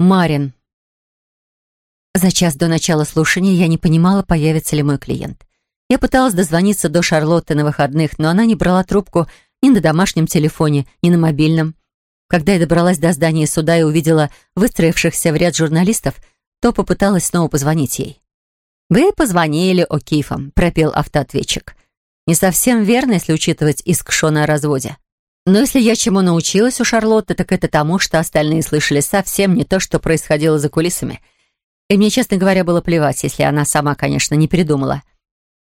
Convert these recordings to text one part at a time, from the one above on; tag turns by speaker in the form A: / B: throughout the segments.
A: Марин. За час до начала слушания я не понимала, появится ли мой клиент. Я пыталась дозвониться до Шарлотты на выходных, но она не брала трубку ни на домашнем телефоне, ни на мобильном. Когда я добралась до здания суда и увидела выстроившихся в ряд журналистов, то попыталась снова позвонить ей. «Вы позвонили О'Кифом», — пропел автоответчик. «Не совсем верно, если учитывать иск Шона о разводе. Но если я чему научилась у Шарлотты, так это тому, что остальные слышали совсем не то, что происходило за кулисами. И мне, честно говоря, было плевать, если она сама, конечно, не придумала.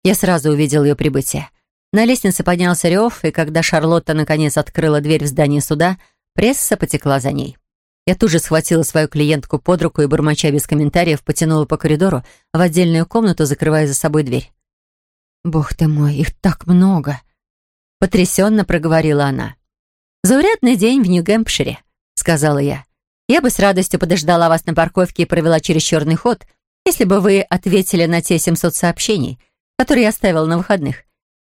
A: Я сразу увидел ее прибытие. На лестнице поднялся рев, и когда Шарлотта наконец открыла дверь в здание суда, пресса потекла за ней. Я тут же схватила свою клиентку под руку и, бормоча без комментариев, потянула по коридору в отдельную комнату, закрывая за собой дверь. «Бог ты мой, их так много!» Потрясенно проговорила она. «Заурядный день в Нью-Гэмпшире», — сказала я. «Я бы с радостью подождала вас на парковке и провела через черный ход, если бы вы ответили на те 700 сообщений, которые я оставила на выходных,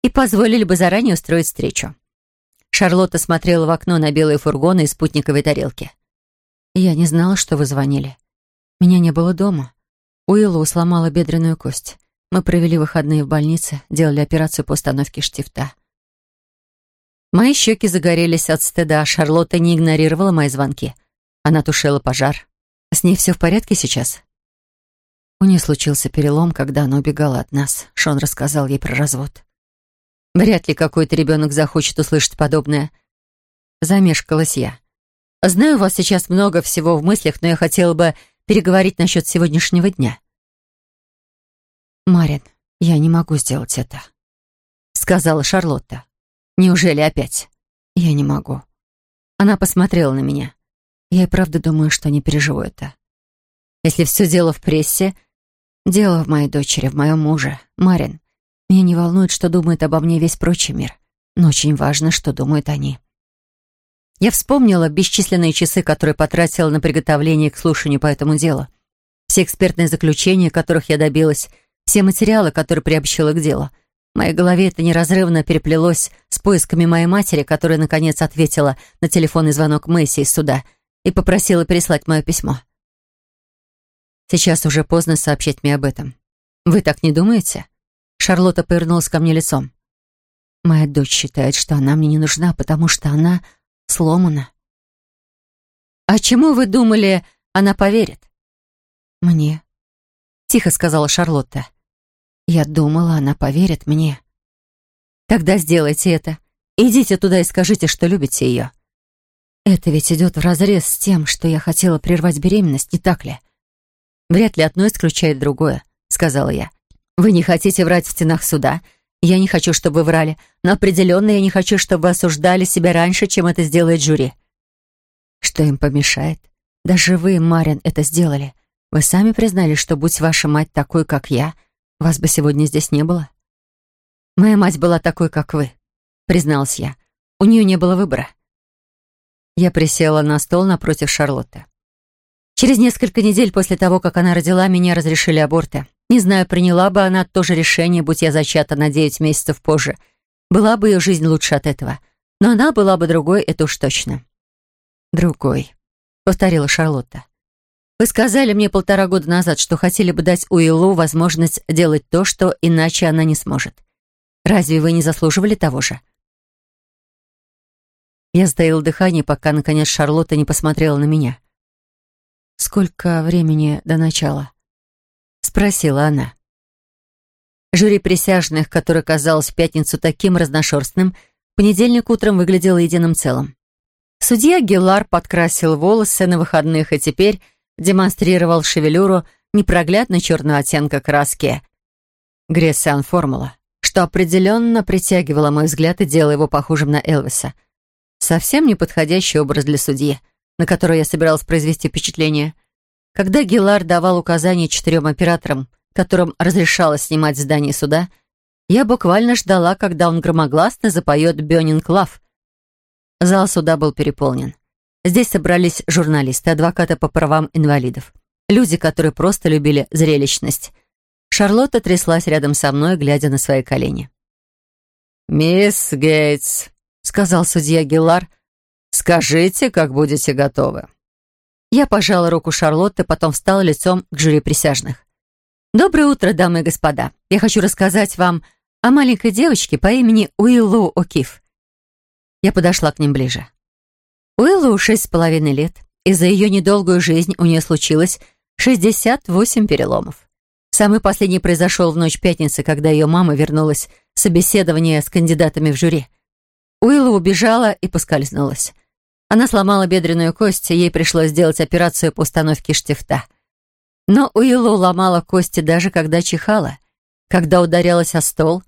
A: и позволили бы заранее устроить встречу». Шарлотта смотрела в окно на белые фургоны и спутниковые тарелки. «Я не знала, что вы звонили. Меня не было дома. Уиллу сломала бедренную кость. Мы провели выходные в больнице, делали операцию по установке штифта». Мои щеки загорелись от стыда, а Шарлотта не игнорировала мои звонки. Она тушила пожар. С ней все в порядке сейчас? У нее случился перелом, когда она убегала от нас. Шон рассказал ей про развод. Вряд ли какой-то ребенок захочет услышать подобное. Замешкалась я. Знаю, у вас сейчас много всего в мыслях, но я хотела бы переговорить насчет сегодняшнего дня. Марин, я не могу сделать это, сказала Шарлотта. Неужели опять? Я не могу. Она посмотрела на меня. Я и правда думаю, что не переживу это. Если все дело в прессе, дело в моей дочери, в моем муже, Марин. Меня не волнует, что думает обо мне весь прочий мир, но очень важно, что думают они. Я вспомнила бесчисленные часы, которые потратила на приготовление к слушанию по этому делу. Все экспертные заключения, которых я добилась, все материалы, которые приобщила к делу — Моей голове это неразрывно переплелось с поисками моей матери, которая, наконец, ответила на телефонный звонок Мэйси из суда и попросила переслать мое письмо. Сейчас уже поздно сообщить мне об этом. Вы так не думаете? Шарлотта повернулась ко мне лицом. Моя дочь считает, что она мне не нужна, потому что она сломана. «А чему вы думали, она поверит?» «Мне», — тихо сказала Шарлотта. Я думала, она поверит мне. Тогда сделайте это. Идите туда и скажите, что любите ее. Это ведь идет вразрез с тем, что я хотела прервать беременность, не так ли? Вряд ли одно исключает другое, сказала я. Вы не хотите врать в стенах суда. Я не хочу, чтобы вы врали, но определенно я не хочу, чтобы вы осуждали себя раньше, чем это сделает жюри. Что им помешает? Даже вы, Марин, это сделали. Вы сами признали, что будь ваша мать такой, как я — вас бы сегодня здесь не было». «Моя мать была такой, как вы», — призналась я. «У нее не было выбора». Я присела на стол напротив Шарлотты. Через несколько недель после того, как она родила, меня разрешили аборты. Не знаю, приняла бы она то же решение, будь я зачата на девять месяцев позже. Была бы ее жизнь лучше от этого. Но она была бы другой, это уж точно. «Другой», — повторила Шарлотта. Вы сказали мне полтора года назад, что хотели бы дать Уиллу возможность делать то, что иначе она не сможет. Разве вы не заслуживали того же? Я стоял дыхание, пока, наконец, Шарлотта не посмотрела на меня. «Сколько времени до начала?» — спросила она. Жюри присяжных, которое казалось в пятницу таким разношерстным, в понедельник утром выглядело единым целым. Судья Гелар подкрасил волосы на выходных и теперь демонстрировал шевелюру непроглядно черного оттенка краски. Грессиан формула, что определенно притягивала мой взгляд и делала его похожим на Элвиса. Совсем неподходящий образ для судьи, на который я собиралась произвести впечатление. Когда Гелар давал указания четырем операторам, которым разрешалось снимать здание суда, я буквально ждала, когда он громогласно запоет «Бёнинг Лав». Зал суда был переполнен. Здесь собрались журналисты, адвокаты по правам инвалидов. Люди, которые просто любили зрелищность. Шарлотта тряслась рядом со мной, глядя на свои колени. «Мисс Гейтс», — сказал судья Гиллар, — «скажите, как будете готовы». Я пожала руку Шарлотты, потом встала лицом к жюри присяжных. «Доброе утро, дамы и господа. Я хочу рассказать вам о маленькой девочке по имени Уиллу О'Кифф». Я подошла к ним ближе. Беллу шесть с половиной лет, и за ее недолгую жизнь у нее случилось 68 переломов. Самый последний произошел в ночь пятницы, когда ее мама вернулась с собеседования с кандидатами в жюри. Уилла убежала и поскользнулась. Она сломала бедренную кость, и ей пришлось сделать операцию по установке штифта. Но Уилла ломала кости даже когда чихала, когда ударялась о стол,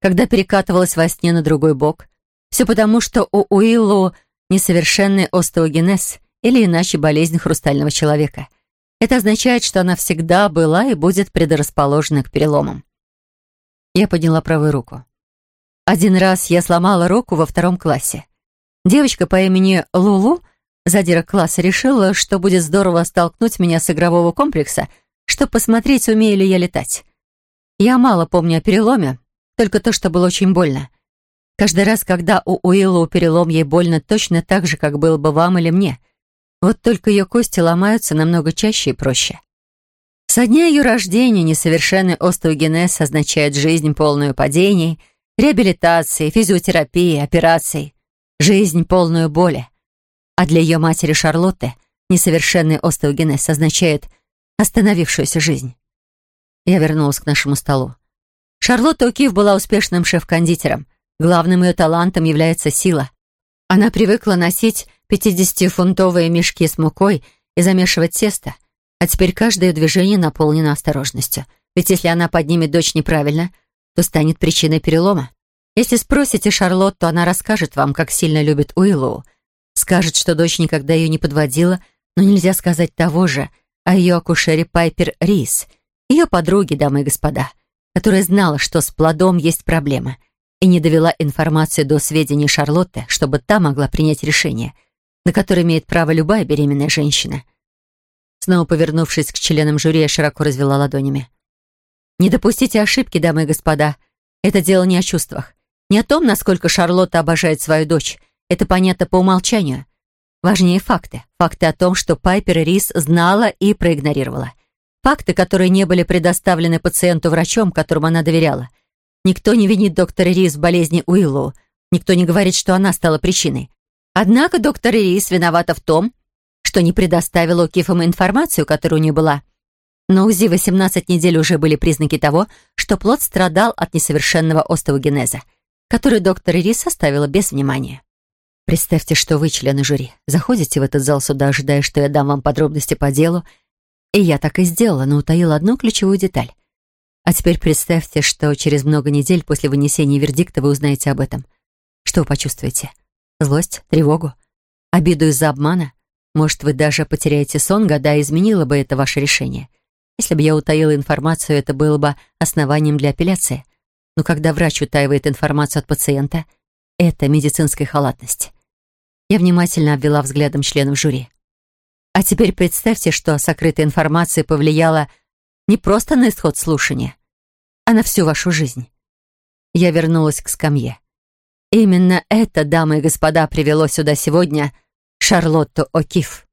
A: когда перекатывалась во сне на другой бок. Все потому, что у Уиллу несовершенный остеогенез или иначе болезнь хрустального человека. Это означает, что она всегда была и будет предрасположена к переломам. Я подняла правую руку. Один раз я сломала руку во втором классе. Девочка по имени Лулу, задира класса, решила, что будет здорово столкнуть меня с игрового комплекса, чтобы посмотреть, умею ли я летать. Я мало помню о переломе, только то, что было очень больно — Каждый раз, когда у Уиллоу перелом, ей больно точно так же, как было бы вам или мне. Вот только ее кости ломаются намного чаще и проще. Со дня ее рождения несовершенный остеогенез означает жизнь, полную падений, реабилитации, физиотерапии, операций, жизнь, полную боли. А для ее матери Шарлотты несовершенный остеогенез означает остановившуюся жизнь. Я вернулась к нашему столу. Шарлотта Укив была успешным шеф-кондитером, Главным ее талантом является сила. Она привыкла носить 50-фунтовые мешки с мукой и замешивать тесто, а теперь каждое движение наполнено осторожностью. Ведь если она поднимет дочь неправильно, то станет причиной перелома. Если спросите Шарлотту, она расскажет вам, как сильно любит Уиллоу. Скажет, что дочь никогда ее не подводила, но нельзя сказать того же о ее акушере Пайпер Рис, ее подруге, дамы и господа, которая знала, что с плодом есть проблема — и не довела информацию до сведений Шарлотты, чтобы та могла принять решение, на которое имеет право любая беременная женщина. Снова повернувшись к членам жюри, я широко развела ладонями. «Не допустите ошибки, дамы и господа. Это дело не о чувствах. Не о том, насколько Шарлотта обожает свою дочь. Это понятно по умолчанию. Важнее факты. Факты о том, что Пайпер и Рис знала и проигнорировала. Факты, которые не были предоставлены пациенту врачом, которому она доверяла. Никто не винит доктора Рис в болезни Уиллоу. Никто не говорит, что она стала причиной. Однако доктор Рис виновата в том, что не предоставила Кифам информацию, которая у нее была. На УЗИ 18 недель уже были признаки того, что плод страдал от несовершенного остеогенеза, который доктор Рис оставила без внимания. Представьте, что вы члены жюри. Заходите в этот зал суда, ожидая, что я дам вам подробности по делу. И я так и сделала, но утаила одну ключевую деталь. А теперь представьте, что через много недель после вынесения вердикта вы узнаете об этом. Что вы почувствуете? Злость? Тревогу? Обиду из-за обмана? Может, вы даже потеряете сон, гадая, изменило бы это ваше решение. Если бы я утаила информацию, это было бы основанием для апелляции. Но когда врач утаивает информацию от пациента, это медицинская халатность. Я внимательно обвела взглядом членов жюри. А теперь представьте, что сокрытая информация повлияла не просто на исход слушания, а на всю вашу жизнь. Я вернулась к скамье. Именно это, дамы и господа, привело сюда сегодня Шарлотту О'Кифф.